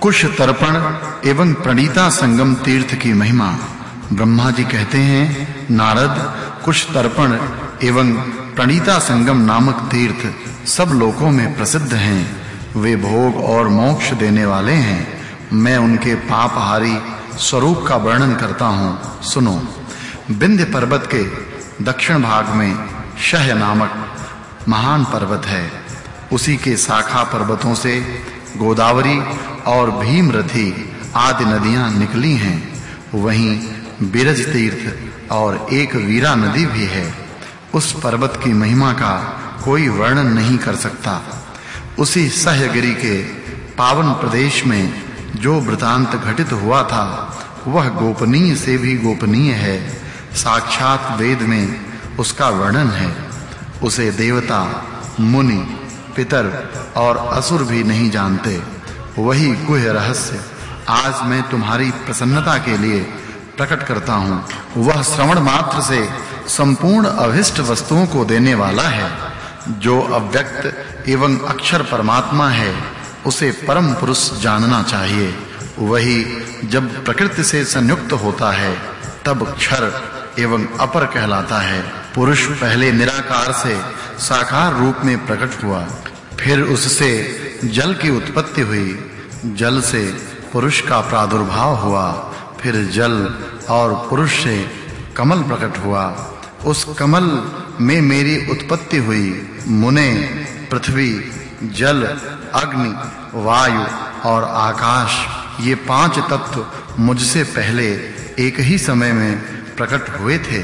कुश तर्पण एवं प्रणीता संगम तीर्थ की महिमा। ब्रह्मा जी कहते हैं, नारद, कुश तर्पण एवं प्रणीता संगम नामक तीर्थ सब लोकों में प्रसिद्ध हैं। वे भोग और मोक्ष देने वाले हैं। मैं उनके पापहारी स्वरूप का वर्णन करता हूँ। सुनो। विंध्य पर्वत के दक्षिण भाग में शह नामक महान पर्वत है। उसी के शाखा पर्वतों से गोदावरी और भीमरथी आदि नदियाँ निकली हैं। वहीं बिरज तीर्थ और एक वीरा नदी भी है। उस पर्वत की महिमा का कोई वर्णन नहीं कर सकता। उसी सहगिरी के पावन प्रदेश में जो वृतांत घटित हुआ था, वह गोपनीय से भी गोपनीय है। साक्षात वेद में उसका वर्णन है। उसे देवता, मुनि पितर और असुर भी नहीं जानते। वही गुह्य रहस्य आज मैं तुम्हारी प्रसन्नता के लिए प्रकट करता हूँ। वह श्रवण मात्र से संपूर्ण अभिष्ट वस्तुओं को देने वाला है। जो अव्यक्त एवं अक्षर परमात्मा है, उसे परम पुरुष जानना चाहिए। वही जब प्रकृति से संयुक्त होता है, तब क्षर एवं अपर कहलाता है। पुरुष पहले निराकार से साकार रूप में प्रकट हुआ, फिर उससे जल की उत्पत्ति हुई। जल से पुरुष का प्रादुर्भाव हुआ, फिर जल और पुरुष से कमल प्रकट हुआ। उस कमल में मेरी उत्पत्ति हुई। मुने, पृथ्वी, जल, अग्नि, वायु और आकाश, ये पाँच तत्व मुझसे पहले एक ही समय में प्रकट हुए थे।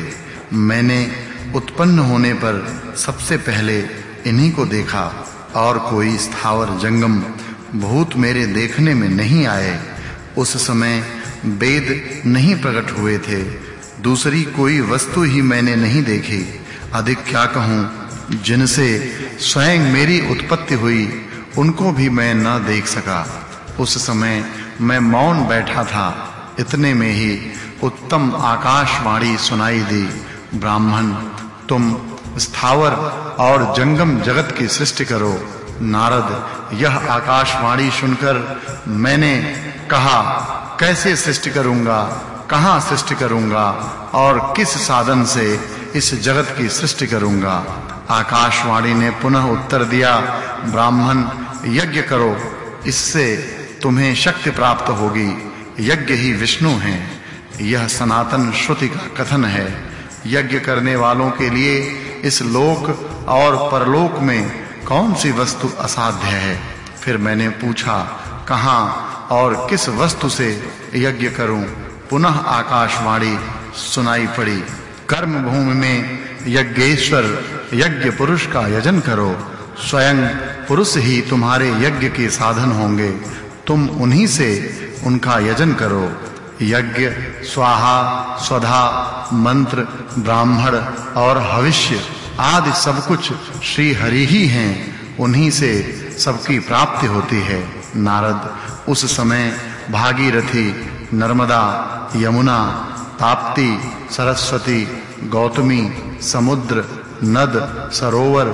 मैंने उत्पन्न होने पर सबसे पहले इन्हीं को देखा और कोई स्थावर जंगम भूत मेरे देखने में नहीं आए। उस समय वेद नहीं प्रकट हुए थे। दूसरी कोई वस्तु ही मैंने नहीं देखी। अधिक क्या कहूँ, जिनसे स्वयं मेरी उत्पत्ति हुई, उनको भी मैं न देख सका। उस समय मैं मौन बैठा था। इतने में ही उत्तम आकाशवाणी सुनाई दी। ब्राह्मण तुम स्थावर और जंगम जगत की सृष्टि करो। नारद, यह आकाशवाणी सुनकर मैंने कहा, कैसे सृष्टि करूँगा? कहाँ सृष्टि करूँगा? और किस साधन से इस जगत की सृष्टि करूँगा? आकाशवाणी ने पुनः उत्तर दिया, ब्राह्मण, यज्ञ करो। इससे तुम्हें शक्ति प्राप्त होगी। यज्ञ ही विष्णु हैं। यह सनातन श्रुति का कथन है। यज्ञ करने वालों के लिए इस लोक और परलोक में कौन सी वस्तु असाध्य है? फिर मैंने पूछा, कहाँ और किस वस्तु से यज्ञ करूँ? पुनः आकाशवाणी सुनाई पड़ी कर्म भूमि में यज्ञेश्वर, यज्ञ पुरुष का यजन करो। स्वयं पुरुष ही तुम्हारे यज्ञ के साधन होंगे, तुम उन्हीं से उनका यजन करो। यज्ञ, स्वाहा, स्वधा, मंत्र, ब्राह्मण और हविष्य आदि सब कुछ श्री हरि ही हैं, उन्हीं से सबकी प्राप्ति होती है। नारद, उस समय भागीरथी, नर्मदा, यमुना, ताप्ती, सरस्वती, गौतमी, समुद्र, नद, सरोवर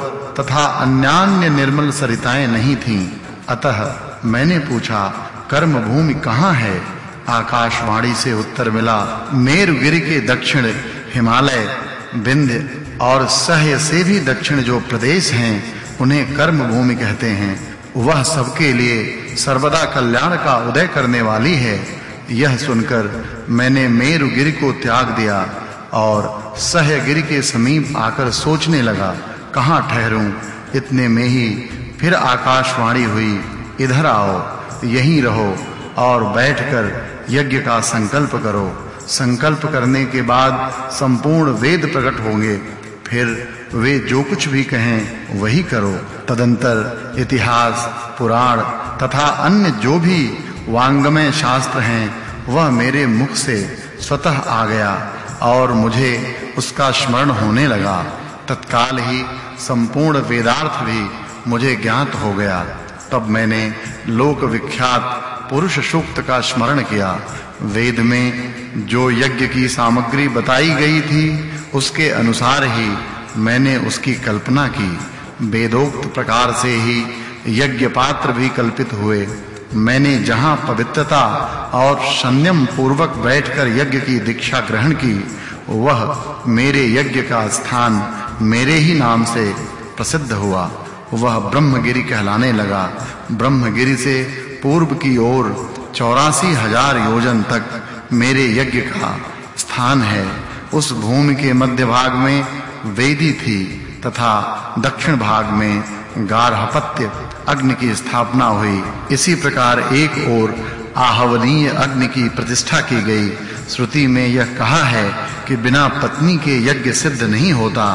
तथा अन्यान्य निर्मल सरिताएँ नहीं थीं। अतः मैंने पूछा कर्म भूमि कहाँ है? आकाशवाणी से उत्तर मिला, मेरुगिरि के दक्षिण हिमालय विंध्य और सहय से भी दक्षिण जो प्रदेश हैं, उन्हें कर्म भूमि कहते हैं। वह सबके लिए सर्वदा कल्याण का उदय करने वाली है। यह सुनकर मैंने मेरुगिरि को त्याग दिया और सहयगिरि के समीप आकर सोचने लगा, कहाँ ठहरूं? इतने में ही फिर आकाशवाणी हुई, इधर आओ, यहीं रहो और बैठकर यज्ञ का संकल्प करो। संकल्प करने के बाद संपूर्ण वेद प्रकट होंगे। फिर वे जो कुछ भी कहें, वही करो। तदंतर इतिहास, पुराण तथा अन्य जो भी वांगमय शास्त्र हैं, वह मेरे मुख से स्वतः आ गया और मुझे उसका स्मरण होने लगा। तत्काल ही संपूर्ण वेदार्थ भी मुझे ज्ञात हो गया। तब मैंने लोक विख्यात पुरुष सूक्त का स्मरण किया। वेद में जो यज्ञ की सामग्री बताई गई थी, उसके अनुसार ही मैंने उसकी कल्पना की। वेदोक्त प्रकार से ही यज्ञ पात्र भी कल्पित हुए। मैंने जहाँ पवित्रता और संयम पूर्वक बैठकर यज्ञ की दीक्षा ग्रहण की, वह मेरे यज्ञ का स्थान मेरे ही नाम से प्रसिद्ध हुआ। वह ब्रह्मगिरी कहलाने लगा। ब्रह्मगिरी से पूर्व की ओर चौरासी हज़ार योजन तक मेरे यज्ञ का स्थान है। उस भूमि के मध्य भाग में वेदी थी तथा दक्षिण भाग में गार्हपत्य अग्नि की स्थापना हुई। इसी प्रकार एक ओर आहवनीय अग्नि की प्रतिष्ठा की गई। श्रुति में यह कहा है कि बिना पत्नी के यज्ञ सिद्ध नहीं होता,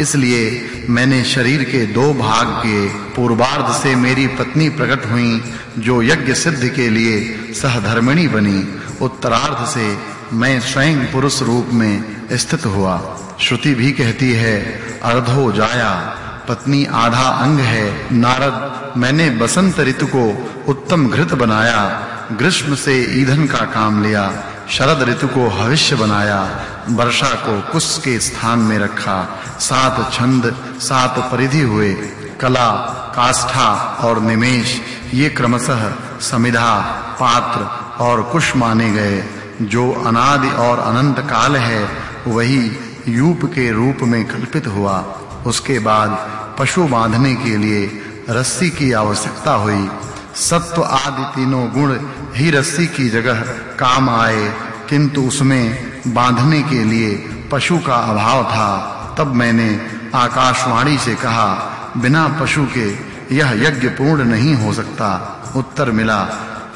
इसलिए मैंने शरीर के दो भाग के पूर्वार्ध से मेरी पत्नी प्रकट हुई, जो यज्ञ सिद्ध के लिए सहधर्मिणी बनी। उत्तरार्ध से मैं स्वयं पुरुष रूप में स्थित हुआ। श्रुति भी कहती है, अर्धो जाया। पत्नी आधा अंग है। नारद, मैंने बसंत ऋतु को उत्तम घृत बनाया। ग्रीष्म से ईंधन का काम लिया। शरद ऋतु को हविष्य बनाया। वर्षा को कुश के स्थान में रखा। सात छंद, सात परिधि हुए। कला, काष्ठा और निमेश, ये क्रमशः समिधा, पात्र और कुश माने गए। जो अनादि और अनंत काल है, वही यूप के रूप में कल्पित हुआ। उसके बाद पशु बांधने के लिए रस्सी की आवश्यकता हुई। सत्व आदि तीनों गुण ही रस्सी की जगह काम आए, किंतु उसमें बांधने के लिए पशु का अभाव था। तब मैंने आकाशवाणी से कहा, बिना पशु के यह यज्ञ पूर्ण नहीं हो सकता। उत्तर मिला,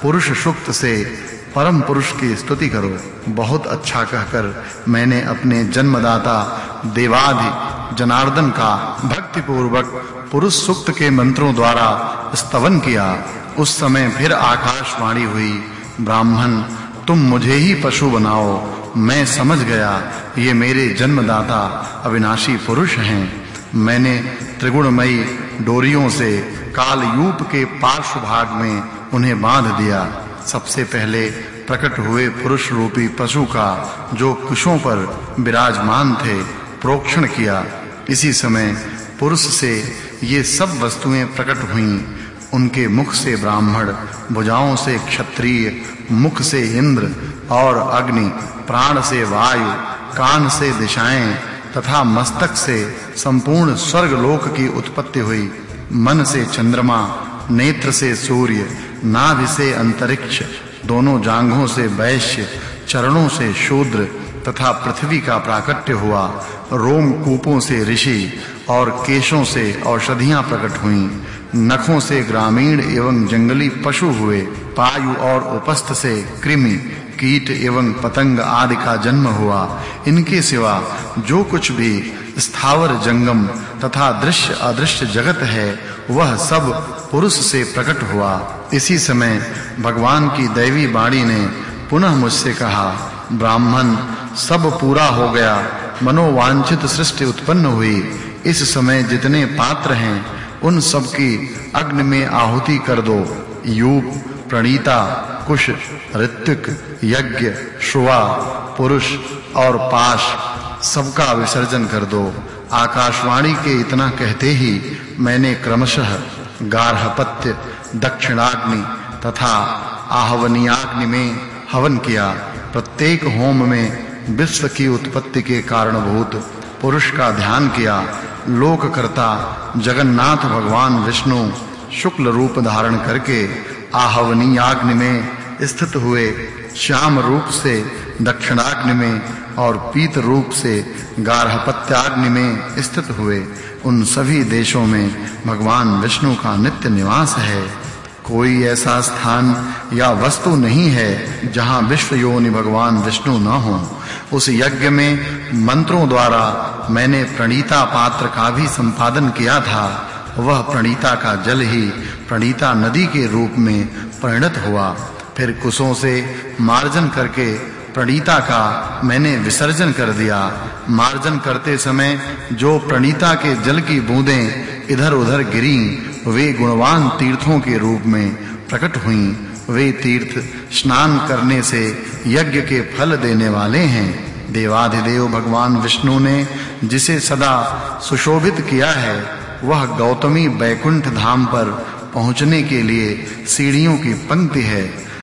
पुरुष सुक्त से परम पुरुष की स्तुति करो। बहुत अच्छा कहकर मैंने अपने जन्मदाता देवाधि जनार्दन का भक्ति पूर्वक पुरुष सुक्त के मंत्रों द्वारा स्तवन किया। उस समय फिर आकाशवाणी हुई, ब्राह्मण, तुम मुझे ही पशु बनाओ। मैं समझ गया, ये मेरे जन्मदाता अविनाशी पुरुष हैं। मैंने त्रिगुणमयी डोरियों से काल यूप के पार्श्व भाग में उन्हें बाँध दिया। सबसे पहले प्रकट हुए पुरुष रूपी पशु का, जो कुशों पर विराजमान थे, प्रोक्षण किया। इसी समय पुरुष से ये सब वस्तुएँ प्रकट हुईं। उनके मुख से ब्राह्मण भुजाओं से क्षत्रिय, मुख से इंद्र और अग्नि, प्राण से वायु, कान से दिशाएँ तथा मस्तक से संपूर्ण स्वर्ग लोक की उत्पत्ति हुई। मन से चंद्रमा, नेत्र से सूर्य, नाभि से अंतरिक्ष, दोनों जांघों से वैश्य चरणों से शूद्र तथा पृथ्वी का प्राकट्य हुआ। रोम कूपों से ऋषि और केशों से औषधियाँ प्रकट हुईं। नखों से ग्रामीण एवं जंगली पशु हुए। पायु और उपस्थ से कृमि, कीट एवं पतंग आदि का जन्म हुआ। इनके सिवा जो कुछ भी स्थावर जंगम तथा दृश्य अदृश्य जगत है, वह सब पुरुष से प्रकट हुआ। इसी समय भगवान की दैवी वाणी ने पुनः मुझसे कहा, ब्राह्मण, सब पूरा हो गया, मनोवांछित सृष्टि उत्पन्न हुई। इस समय जितने पात्र हैं, उन सब की अग्नि में आहुति कर दो। यूप, प्रणीता, कुश, ऋत्विक, यज्ञ, श्रुवा, पुरुष और पाश, सबका विसर्जन कर दो। आकाशवाणी के इतना कहते ही मैंने क्रमशः गार्हपत्य, दक्षिणाग्नि तथा आहवनीयाग्नि में हवन किया। प्रत्येक होम में विश्व की उत्पत्ति के कारणभूत पुरुष का ध्यान किया। लोककर्ता जगन्नाथ भगवान विष्णु शुक्ल रूप धारण करके आहवनीयाग्नि में स्थित हुए श्याम रूप से, दक्षिणाग्नि में और पीत रूप से गार्हपत्याग्नि में स्थित हुए उन सभी देशों में भगवान विष्णु का नित्य निवास है। कोई ऐसा स्थान या वस्तु नहीं है जहाँ विश्व योनि भगवान विष्णु न हो, उस यज्ञ में मंत्रों द्वारा मैंने प्रणीता पात्र का भी संपादन किया था, वह प्रणीता का जल ही प्रणीता नदी के रूप में परिणत हुआ। फिर कुशों से मार्जन करके प्रणीता का मैंने विसर्जन कर दिया। मार्जन करते समय जो प्रणीता के जल की बूंदें इधर-उधर गिरी, वे गुणवान तीर्थों के रूप में प्रकट हुईं। वे तीर्थ स्नान करने से यज्ञ के फल देने वाले हैं। देवाधिदेव भगवान विष्णु ने जिसे सदा सुशोभित किया है, वह गौतमी बैकुंठ धाम पर पहुँचने के लिए सीढ़ियों की पंक्ति है।